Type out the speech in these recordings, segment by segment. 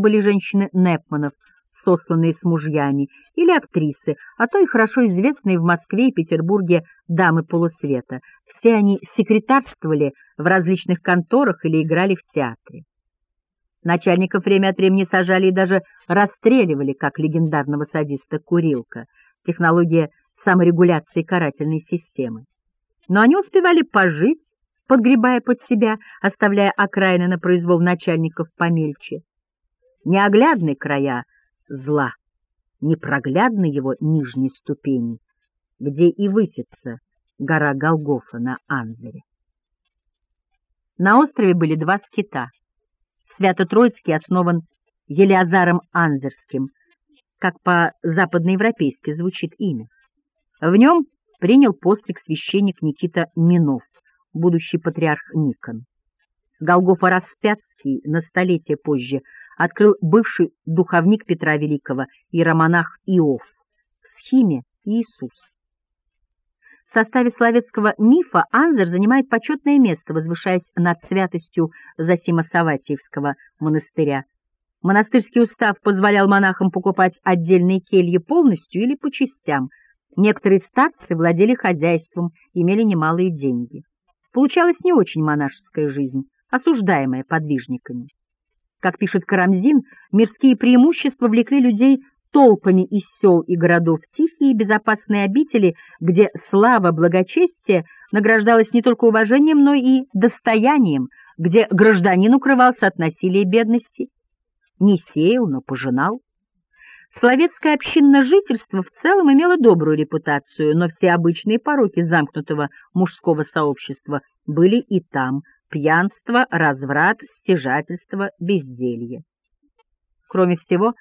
были женщины Непманов, сосланные с мужьями, или актрисы, а то и хорошо известные в Москве и Петербурге дамы полусвета. Все они секретарствовали в различных конторах или играли в театре. Начальников время от времени сажали и даже расстреливали, как легендарного садиста Курилка, технология саморегуляции карательной системы. Но они успевали пожить, подгребая под себя, оставляя окраины на произвол начальников помельче. Неоглядны края зла, непроглядны его нижние ступени, где и высится гора Голгофа на Анзере. На острове были два скита. Свято-Троицкий основан Елиазаром Анзерским, как по-западноевропейски звучит имя. В нем принял постриг священник Никита Минов, будущий патриарх Никон. Голгофа Распятский на столетие позже открыл бывший духовник Петра Великого, иеромонах Иов, в схиме Иисус. В составе славянского мифа Анзер занимает почетное место, возвышаясь над святостью Засима Саватиевского монастыря. Монастырский устав позволял монахам покупать отдельные кельи полностью или по частям – Некоторые старцы владели хозяйством, имели немалые деньги. Получалась не очень монашеская жизнь, осуждаемая подвижниками. Как пишет Карамзин, мирские преимущества влекли людей толпами из сел и городов в тихие и безопасные обители, где слава благочестия награждалась не только уважением, но и достоянием, где гражданин укрывался от насилия и бедности. Не сеял, но пожинал. Словецкое общинное жительство в целом имело добрую репутацию, но все обычные пороки замкнутого мужского сообщества были и там – пьянство, разврат, стяжательство, безделье. Кроме всего,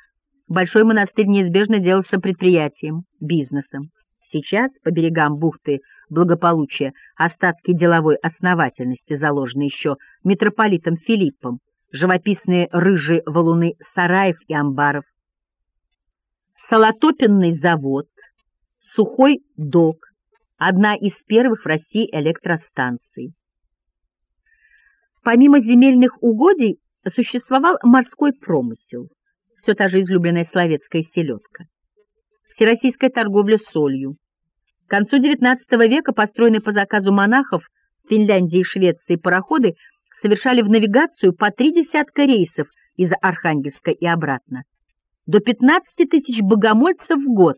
Большой монастырь неизбежно делался предприятием, бизнесом. Сейчас по берегам бухты благополучия остатки деловой основательности заложены еще митрополитом Филиппом, живописные рыжие валуны сараев и амбаров, Солотопенный завод, сухой док, одна из первых в России электростанций. Помимо земельных угодий существовал морской промысел, все та же излюбленная словецкая селедка, всероссийская торговля солью. К концу XIX века построенные по заказу монахов Финляндии и Швеции пароходы совершали в навигацию по три десятка рейсов из Архангельска и обратно до 15 тысяч богомольцев в год,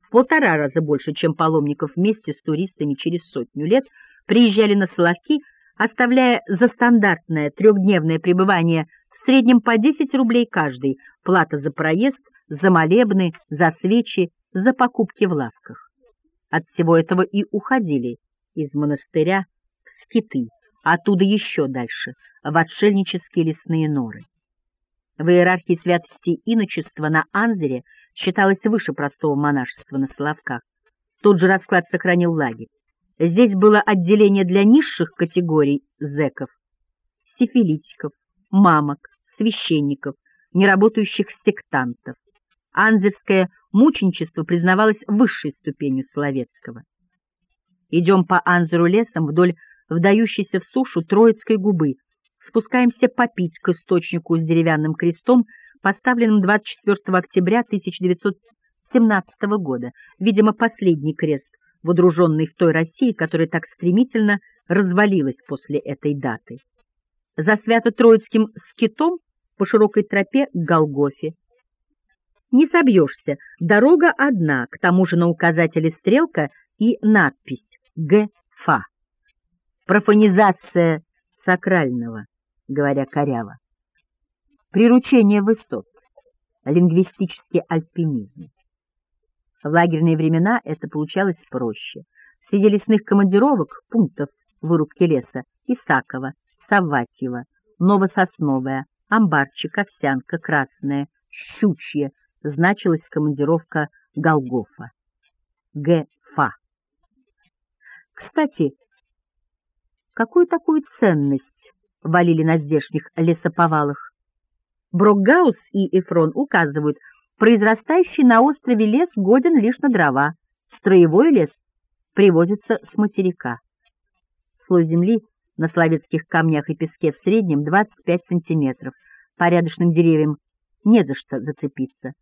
в полтора раза больше, чем паломников вместе с туристами через сотню лет, приезжали на Соловки, оставляя за стандартное трехдневное пребывание в среднем по 10 рублей каждый, плата за проезд, за молебны, за свечи, за покупки в лавках. От всего этого и уходили из монастыря в скиты, оттуда еще дальше, в отшельнические лесные норы. В иерархии святости иночества на Анзере считалось выше простого монашества на Соловках. Тот же расклад сохранил лагерь. Здесь было отделение для низших категорий зэков, сифилитиков, мамок, священников, неработающих сектантов. Анзерское мученичество признавалось высшей ступенью Соловецкого. Идем по Анзеру лесом вдоль вдающейся в сушу Троицкой губы, спускаемся попить к источнику с деревянным крестом, поставленным 24 октября 1917 года, видимо, последний крест, водруженный в той России, которая так стремительно развалилась после этой даты. За Свято-Троицким скитом по широкой тропе к Голгофе. Не собьешься, дорога одна, к тому же на указателе стрелка и надпись «ГФА». Профанизация сакрального говоря коряво. Приручение высот, лингвистический альпинизм. В лагерные времена это получалось проще. Среди лесных командировок, пунктов вырубки леса, Исакова, Саватьева, Новососновая, Амбарчик, Овсянка, Красная, Щучье значилась командировка Голгофа. Г.Фа. Кстати, какую такую ценность валили на здешних лесоповалах. Брокгаус и Эфрон указывают, произрастающий на острове лес годен лишь на дрова, строевой лес привозится с материка. Слой земли на словецких камнях и песке в среднем 25 сантиметров, порядочным деревьям не за что зацепиться.